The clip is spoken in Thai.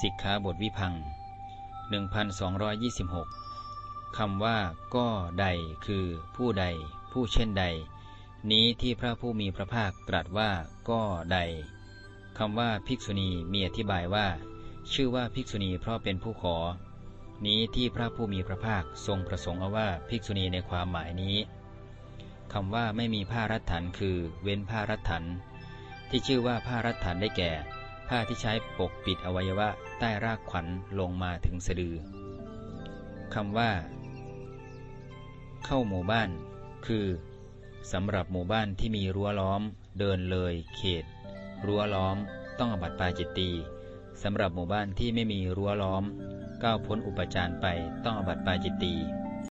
สิกขาบทวิพัง 1226 คำว่าก็ใดคือผู้ใด ผู้เช่นใด นี้ที่พระผู้มีพระภาคตรัสว่าก็ใดคำว่าภิกษุณีมีอธิบายว่า ชื่อว่าภิกษุณีเพราะเป็นผู้ขอ นี้ที่พระผู้มีพระภาคทรงประสงค์เอาว่าภิกษุณีในความหมายนี้คำว่าไม่มีผ้ารัดถันคือ เว้นผ้ารัดถันที่ชื่อว่าผ้ารัดถันได้แก่ ผ้าที่ใช้ปกปิดอวัยวะใต้รากขวัญลงมาถึงสะดือคำว่า เข้าหมู่บ้าน คือสำหรับหมู่บ้านที่มีรั้วล้อม เดินเลย เขต รั้วล้อม ต้องอบัตปาจิตตีสำหรับหมู่บ้านที่ไม่มีรั้วล้อมก้าวพ้นอุปจารไปต้องอบัตปาจิตตี